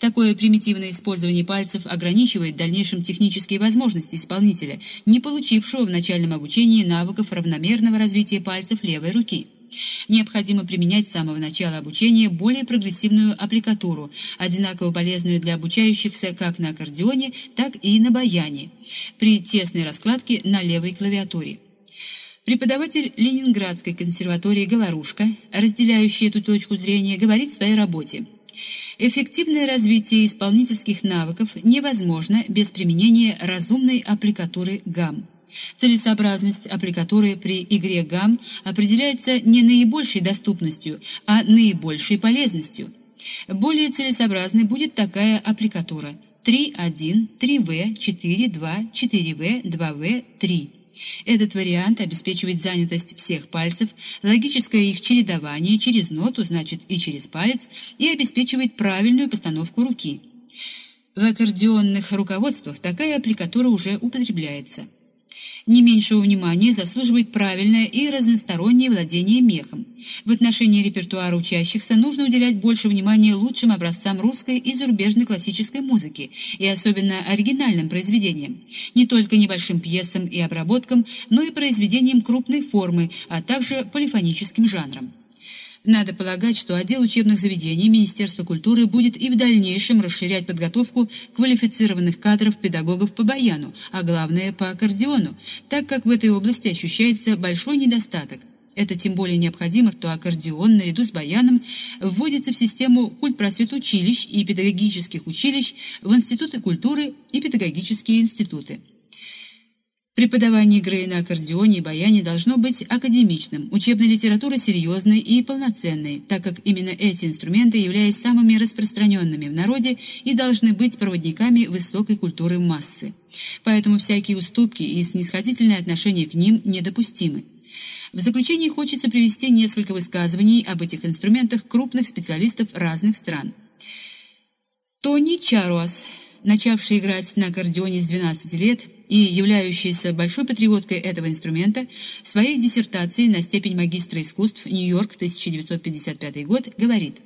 Такое примитивное использование пальцев ограничивает в дальнейшем технические возможности исполнителя, не получившего в начальном обучении навыков равномерного развития пальцев левой руки. Необходимо применять с самого начала обучения более прогрессивную аппликатуру, одинаково полезную для обучающихся как на аккордеоне, так и на баяне, при тесной раскладке на левой клавиатуре. Преподаватель Ленинградской консерватории Говорушка, разделяющий эту точку зрения, говорит в своей работе. Эффективное развитие исполнительских навыков невозможно без применения разумной аппликатуры ГАМ. Целесообразность аппликатуры при игре гам определяется не наибольшей доступностью, а наибольшей полезностью. Более целесообразной будет такая аппликатура 3.1, 3В, 4.2, 4В, 2В, 3. Этот вариант обеспечивает занятость всех пальцев, логическое их чередование через ноту, значит и через палец, и обеспечивает правильную постановку руки. В аккордеонных руководствах такая аппликатура уже употребляется. Не меньшего внимания заслуживает правильное и разностороннее владение мехом. В отношении репертуара учащихся нужно уделять больше внимания лучшим образцам русской и зарубежной классической музыки, и особенно оригинальным произведениям, не только небольшим пьесам и обработкам, но и произведениям крупной формы, а также полифоническим жанрам. Надо полагать, что отдел учебных заведений Министерства культуры будет и в дальнейшем расширять подготовку квалифицированных кадров педагогов по баяну, а главное по аккордеону, так как в этой области ощущается большой недостаток. Это тем более необходимо, что аккордеон наряду с баяном вводится в систему культпросвет училищ и педагогических училищ в институты культуры и педагогические институты. Преподавание игры на аккордеоне и баяне должно быть академичным, учебная литература серьезной и полноценной, так как именно эти инструменты, являясь самыми распространенными в народе, и должны быть проводниками высокой культуры массы. Поэтому всякие уступки и снисходительное отношение к ним недопустимы. В заключение хочется привести несколько высказываний об этих инструментах крупных специалистов разных стран. Тони Чаруас, начавший играть на аккордеоне с 12 лет, и являющаяся большой патриоткой этого инструмента, в своей диссертации на степень магистра искусств. Нью-Йорк. 1955 год говорит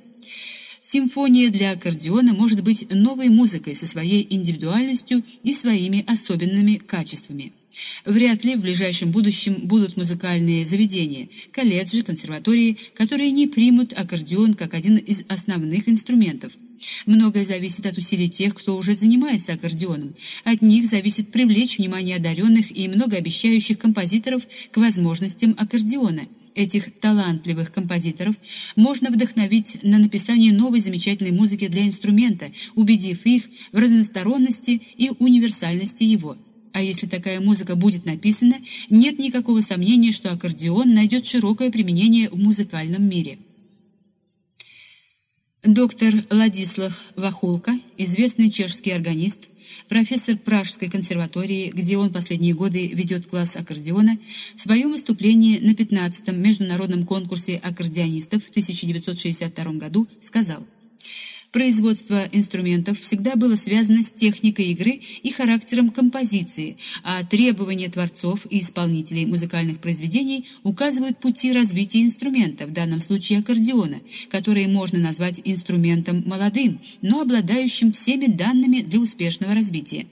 «Симфония для аккордеона может быть новой музыкой со своей индивидуальностью и своими особенными качествами». Вряд ли в ближайшем будущем будут музыкальные заведения, колледжи, консерватории, которые не примут аккордеон как один из основных инструментов – Многое зависит от усилий тех, кто уже занимается аккордеоном. От них зависит привлечь внимание одаренных и многообещающих композиторов к возможностям аккордеона. Этих талантливых композиторов можно вдохновить на написание новой замечательной музыки для инструмента, убедив их в разносторонности и универсальности его. А если такая музыка будет написана, нет никакого сомнения, что аккордеон найдет широкое применение в музыкальном мире. Доктор Ладислав Вахулка, известный чешский органист, профессор Пражской консерватории, где он последние годы ведет класс аккордеона, в своем выступлении на 15-м международном конкурсе аккордеонистов в 1962 году сказал – Производство инструментов всегда было связано с техникой игры и характером композиции, а требования творцов и исполнителей музыкальных произведений указывают пути развития инструмента, в данном случае аккордеона, который можно назвать инструментом молодым, но обладающим всеми данными для успешного развития.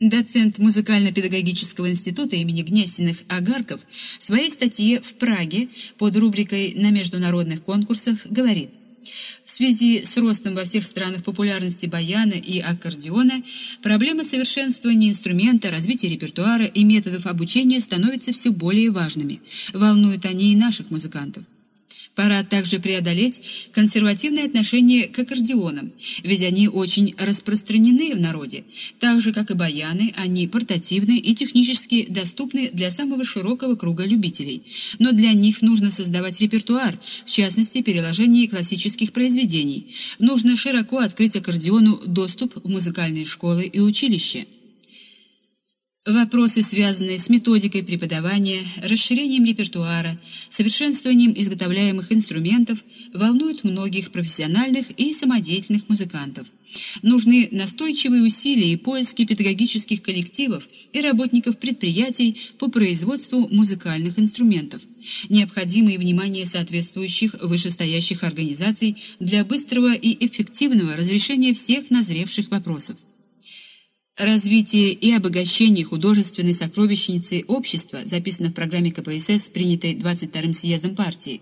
Доцент музыкально-педагогического института имени Гнесиных Агарков в своей статье «В Праге» под рубрикой «На международных конкурсах» говорит в связи с ростом во всех странах популярности баяна и аккордеона, проблема совершенствования инструмента, развития репертуара и методов обучения становятся все более важными. Волнуют они и наших музыкантов. Пора также преодолеть консервативное отношение к аккордеонам, ведь они очень распространены в народе. Так же, как и баяны, они портативны и технически доступны для самого широкого круга любителей. Но для них нужно создавать репертуар, в частности, переложение классических произведений. Нужно широко открыть аккордеону доступ в музыкальные школы и училища. Вопросы, связанные с методикой преподавания, расширением репертуара, совершенствованием изготовляемых инструментов, волнуют многих профессиональных и самодеятельных музыкантов. Нужны настойчивые усилия и поиски педагогических коллективов и работников предприятий по производству музыкальных инструментов. Необходимо и внимание соответствующих вышестоящих организаций для быстрого и эффективного разрешения всех назревших вопросов. Развитие и обогащение художественной сокровищницы общества, записано в программе КПСС, принятой 22-м съездом партии,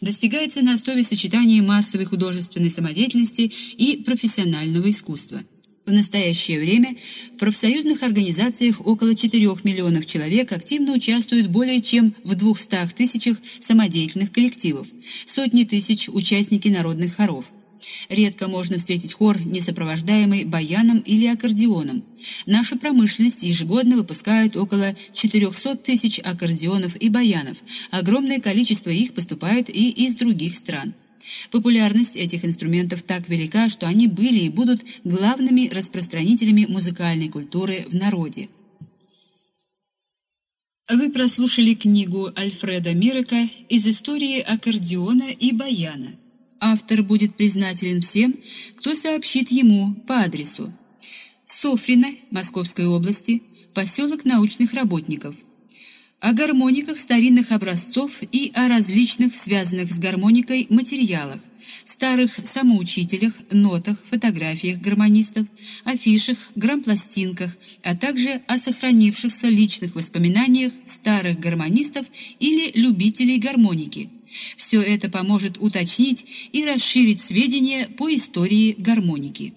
достигается на основе сочетания массовой художественной самодеятельности и профессионального искусства. В настоящее время в профсоюзных организациях около 4 миллионов человек активно участвуют более чем в 200 тысячах самодеятельных коллективов, сотни тысяч участники народных хоров, Редко можно встретить хор, не сопровождаемый баяном или аккордеоном. Наша промышленность ежегодно выпускает около 400 тысяч аккордеонов и баянов. Огромное количество их поступает и из других стран. Популярность этих инструментов так велика, что они были и будут главными распространителями музыкальной культуры в народе. Вы прослушали книгу Альфреда Мирека из истории аккордеона и баяна. Автор будет признателен всем, кто сообщит ему по адресу Софрино, Московской области, поселок научных работников. О гармониках старинных образцов и о различных связанных с гармоникой материалах, старых самоучителях, нотах, фотографиях гармонистов, афишах, грампластинках, а также о сохранившихся личных воспоминаниях старых гармонистов или любителей гармоники – все это поможет уточнить и расширить сведения по истории гармоники.